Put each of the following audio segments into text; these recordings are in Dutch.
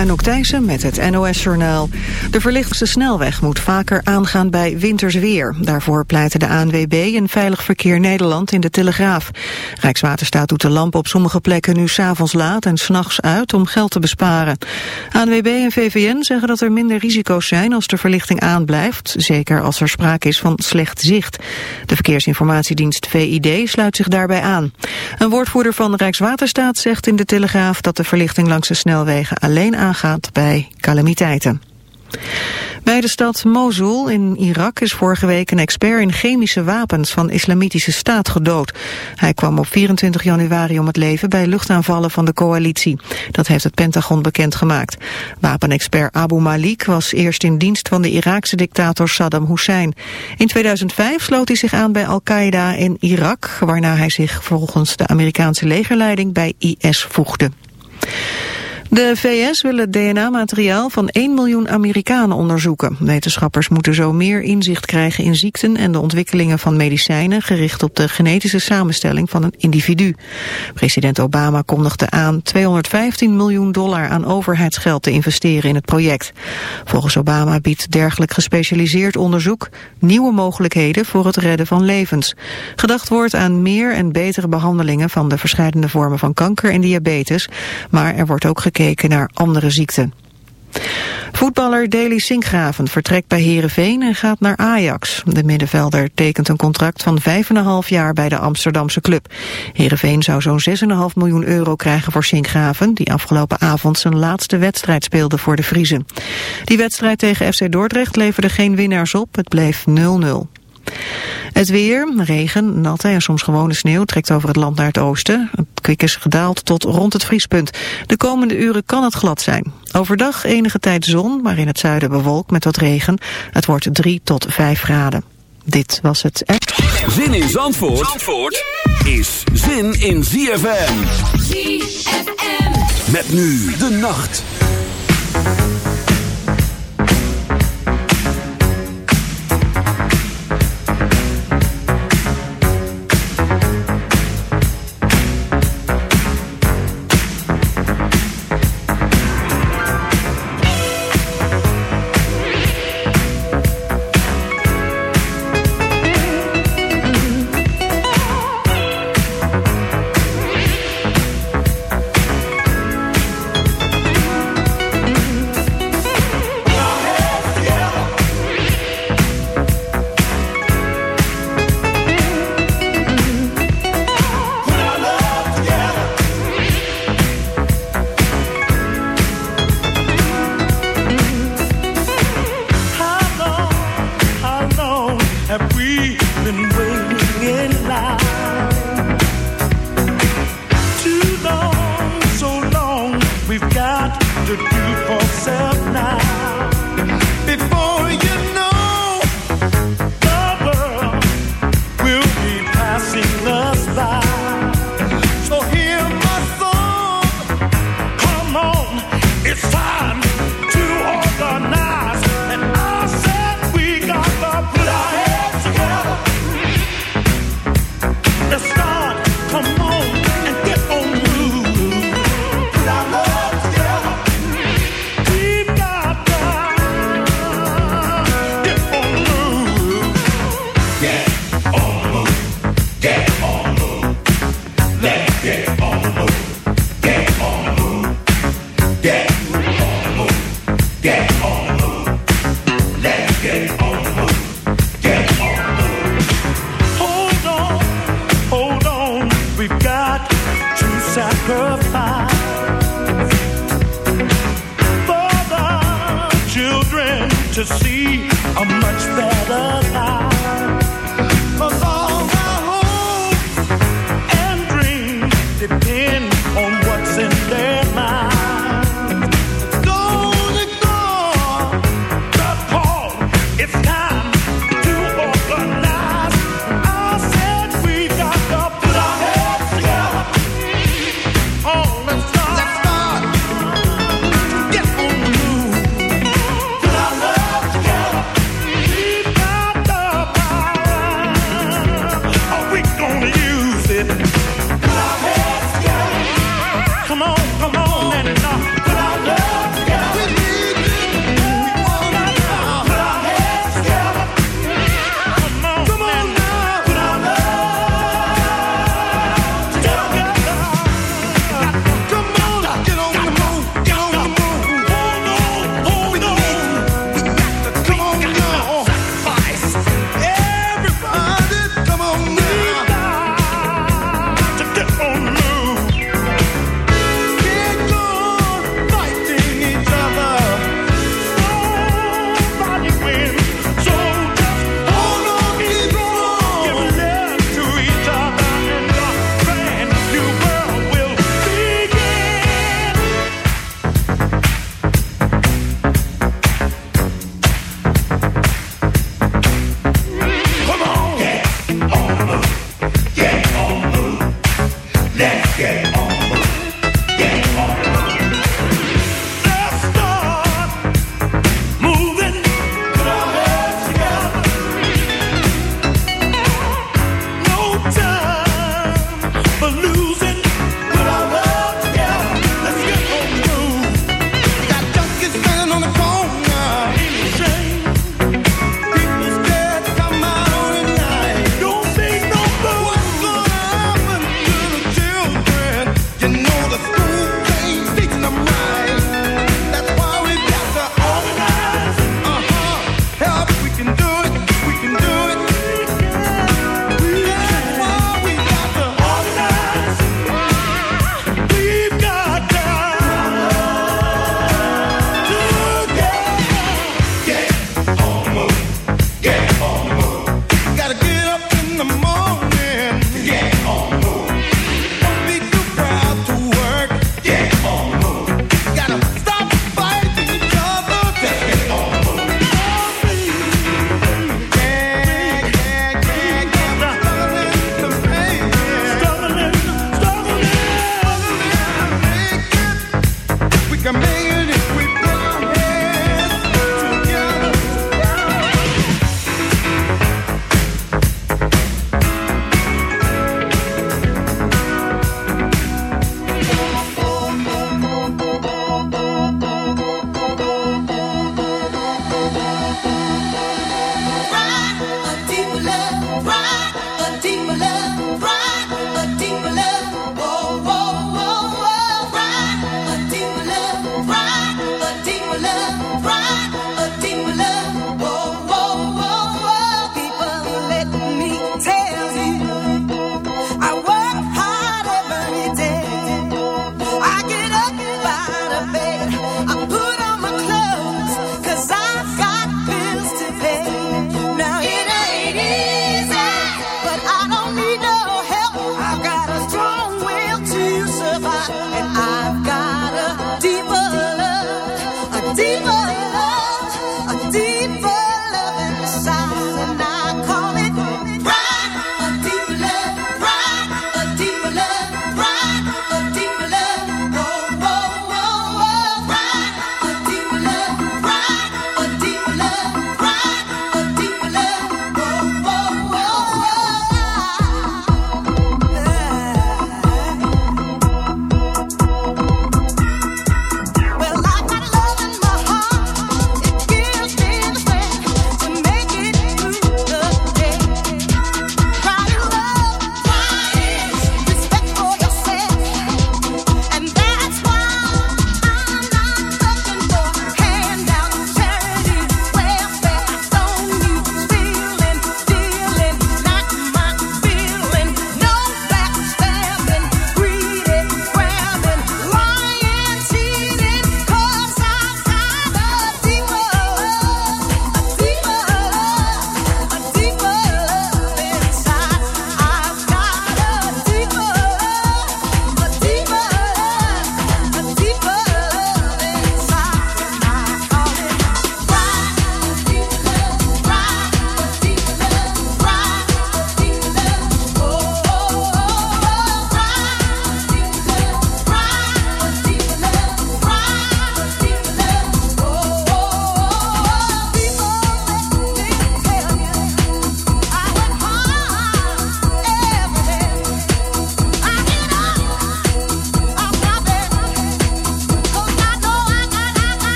Anouk Thijssen met het NOS-journaal. De verlichte snelweg moet vaker aangaan bij winters weer. Daarvoor pleiten de ANWB en Veilig Verkeer Nederland in de Telegraaf. Rijkswaterstaat doet de lamp op sommige plekken nu s'avonds laat en s'nachts uit om geld te besparen. ANWB en VVN zeggen dat er minder risico's zijn als de verlichting aanblijft. Zeker als er sprake is van slecht zicht. De Verkeersinformatiedienst VID sluit zich daarbij aan. Een woordvoerder van Rijkswaterstaat zegt in de Telegraaf dat de verlichting langs de snelwegen alleen aangaat bij calamiteiten. Bij de stad Mosul in Irak is vorige week een expert in chemische wapens van islamitische staat gedood. Hij kwam op 24 januari om het leven bij luchtaanvallen van de coalitie. Dat heeft het Pentagon bekendgemaakt. Wapenexpert Abu Malik was eerst in dienst van de Iraakse dictator Saddam Hussein. In 2005 sloot hij zich aan bij Al-Qaeda in Irak, waarna hij zich volgens de Amerikaanse legerleiding bij IS voegde. De VS wil het DNA-materiaal van 1 miljoen Amerikanen onderzoeken. Wetenschappers moeten zo meer inzicht krijgen in ziekten en de ontwikkelingen van medicijnen gericht op de genetische samenstelling van een individu. President Obama kondigde aan 215 miljoen dollar aan overheidsgeld te investeren in het project. Volgens Obama biedt dergelijk gespecialiseerd onderzoek nieuwe mogelijkheden voor het redden van levens. Gedacht wordt aan meer en betere behandelingen van de verschillende vormen van kanker en diabetes, maar er wordt ook gekeken gekeken naar andere ziekten. Voetballer Deli Sinkgraven vertrekt bij Herenveen en gaat naar Ajax. De middenvelder tekent een contract van 5,5 jaar bij de Amsterdamse club. Herenveen zou zo'n 6,5 miljoen euro krijgen voor Sinkgraven... die afgelopen avond zijn laatste wedstrijd speelde voor de Vriezen. Die wedstrijd tegen FC Dordrecht leverde geen winnaars op, het bleef 0-0. Het weer, regen, natte en soms gewone sneeuw trekt over het land naar het oosten. Het kwik is gedaald tot rond het vriespunt. De komende uren kan het glad zijn. Overdag enige tijd zon, maar in het zuiden bewolkt met wat regen. Het wordt 3 tot 5 graden. Dit was het app. Zin in Zandvoort, Zandvoort is zin in ZFM. ZFM. Met nu de nacht.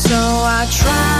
So I try